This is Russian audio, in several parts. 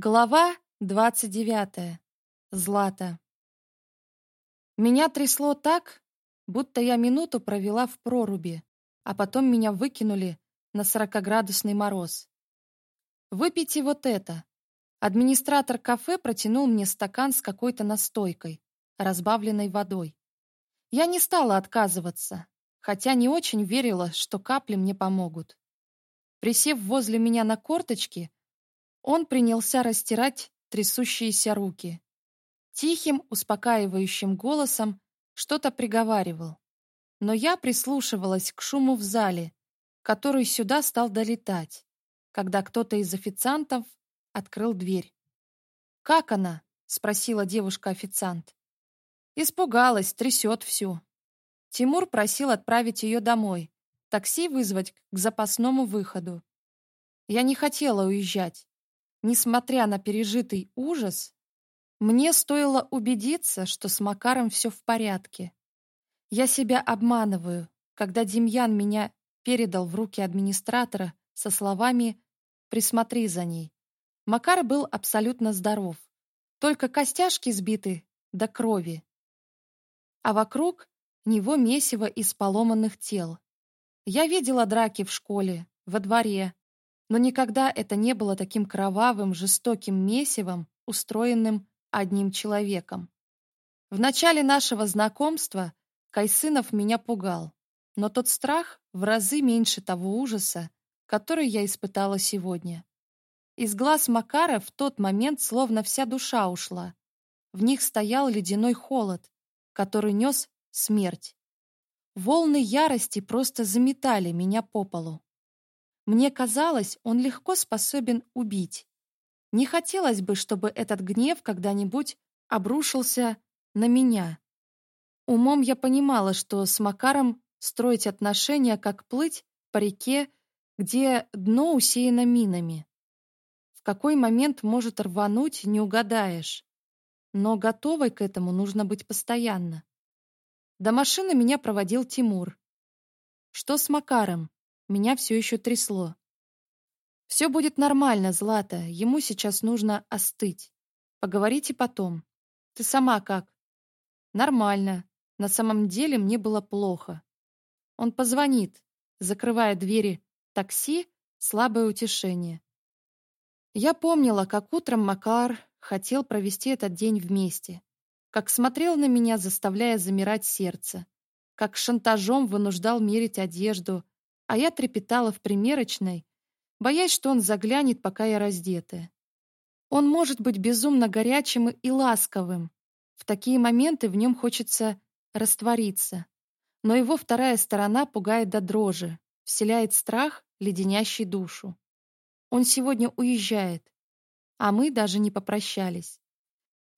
Глава 29. Злата. Меня трясло так, будто я минуту провела в проруби, а потом меня выкинули на 40-градусный мороз. «Выпейте вот это». Администратор кафе протянул мне стакан с какой-то настойкой, разбавленной водой. Я не стала отказываться, хотя не очень верила, что капли мне помогут. Присев возле меня на корточки, он принялся растирать трясущиеся руки. Тихим, успокаивающим голосом что-то приговаривал. Но я прислушивалась к шуму в зале, который сюда стал долетать, когда кто-то из официантов открыл дверь. «Как она?» — спросила девушка-официант. Испугалась, трясет всю. Тимур просил отправить ее домой, такси вызвать к запасному выходу. Я не хотела уезжать. Несмотря на пережитый ужас, мне стоило убедиться, что с Макаром все в порядке. Я себя обманываю, когда Демьян меня передал в руки администратора со словами «присмотри за ней». Макар был абсолютно здоров, только костяшки сбиты до крови. А вокруг него месиво из поломанных тел. Я видела драки в школе, во дворе, но никогда это не было таким кровавым, жестоким месивом, устроенным одним человеком. В начале нашего знакомства Кайсынов меня пугал, но тот страх в разы меньше того ужаса, который я испытала сегодня. Из глаз Макара в тот момент словно вся душа ушла. В них стоял ледяной холод, который нес смерть. Волны ярости просто заметали меня по полу. Мне казалось, он легко способен убить. Не хотелось бы, чтобы этот гнев когда-нибудь обрушился на меня. Умом я понимала, что с Макаром строить отношения, как плыть по реке, где дно усеяно минами. В какой момент может рвануть, не угадаешь. Но готовой к этому нужно быть постоянно. До машины меня проводил Тимур. «Что с Макаром?» Меня все еще трясло. «Все будет нормально, Злата. Ему сейчас нужно остыть. Поговорите потом. Ты сама как?» «Нормально. На самом деле мне было плохо. Он позвонит, закрывая двери такси, слабое утешение. Я помнила, как утром Макар хотел провести этот день вместе, как смотрел на меня, заставляя замирать сердце, как шантажом вынуждал мерить одежду, а я трепетала в примерочной, боясь, что он заглянет, пока я раздетая. Он может быть безумно горячим и ласковым. В такие моменты в нем хочется раствориться. Но его вторая сторона пугает до дрожи, вселяет страх, леденящий душу. Он сегодня уезжает, а мы даже не попрощались.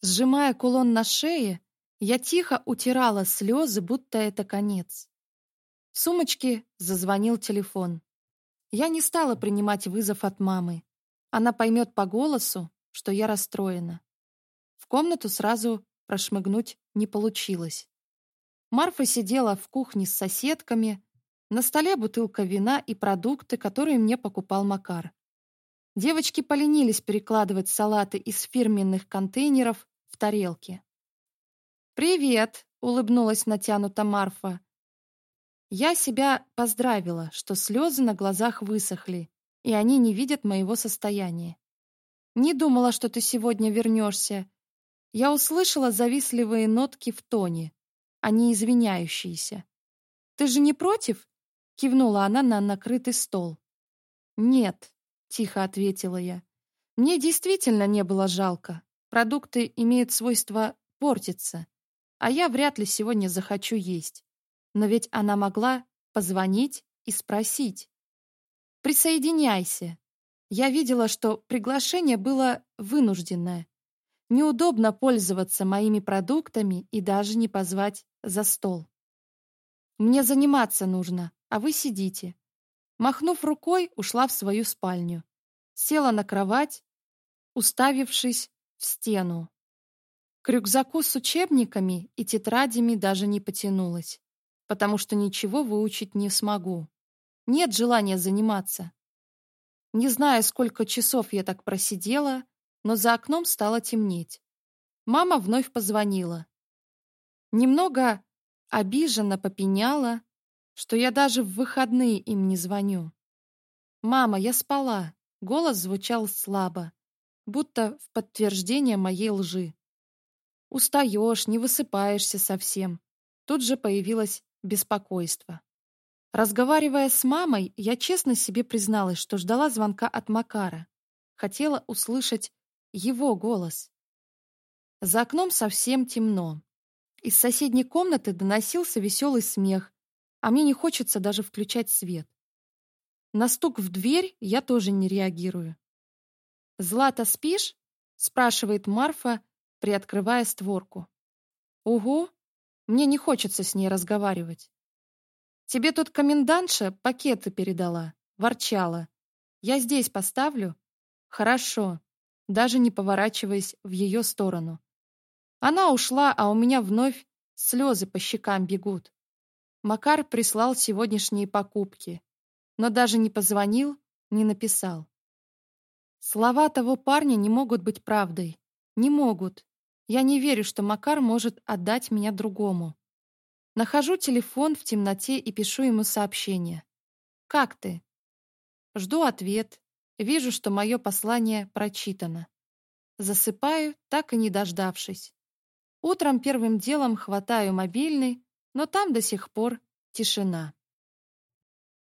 Сжимая кулон на шее, я тихо утирала слезы, будто это конец. В сумочке зазвонил телефон. Я не стала принимать вызов от мамы. Она поймет по голосу, что я расстроена. В комнату сразу прошмыгнуть не получилось. Марфа сидела в кухне с соседками, на столе бутылка вина и продукты, которые мне покупал Макар. Девочки поленились перекладывать салаты из фирменных контейнеров в тарелки. «Привет!» — улыбнулась натянута Марфа. Я себя поздравила, что слезы на глазах высохли, и они не видят моего состояния. Не думала, что ты сегодня вернешься. Я услышала завистливые нотки в тоне, а они извиняющиеся. Ты же не против? Кивнула она на накрытый стол. Нет, тихо ответила я. Мне действительно не было жалко. Продукты имеют свойство портиться, а я вряд ли сегодня захочу есть но ведь она могла позвонить и спросить. «Присоединяйся». Я видела, что приглашение было вынужденное. Неудобно пользоваться моими продуктами и даже не позвать за стол. «Мне заниматься нужно, а вы сидите». Махнув рукой, ушла в свою спальню. Села на кровать, уставившись в стену. К рюкзаку с учебниками и тетрадями даже не потянулась потому что ничего выучить не смогу. Нет желания заниматься. Не знаю, сколько часов я так просидела, но за окном стало темнеть. Мама вновь позвонила. Немного обиженно попеняла, что я даже в выходные им не звоню. «Мама, я спала», — голос звучал слабо, будто в подтверждение моей лжи. «Устаешь, не высыпаешься совсем». Тут же появилась беспокойство. Разговаривая с мамой, я честно себе призналась, что ждала звонка от Макара. Хотела услышать его голос. За окном совсем темно. Из соседней комнаты доносился веселый смех, а мне не хочется даже включать свет. На стук в дверь я тоже не реагирую. «Злата, спишь?» — спрашивает Марфа, приоткрывая створку. «Угу», мне не хочется с ней разговаривать. Тебе тут комендантша пакеты передала, ворчала. Я здесь поставлю? Хорошо. Даже не поворачиваясь в ее сторону. Она ушла, а у меня вновь слезы по щекам бегут. Макар прислал сегодняшние покупки, но даже не позвонил, не написал. Слова того парня не могут быть правдой. Не могут. Я не верю, что Макар может отдать меня другому. Нахожу телефон в темноте и пишу ему сообщение. «Как ты?» Жду ответ. Вижу, что мое послание прочитано. Засыпаю, так и не дождавшись. Утром первым делом хватаю мобильный, но там до сих пор тишина.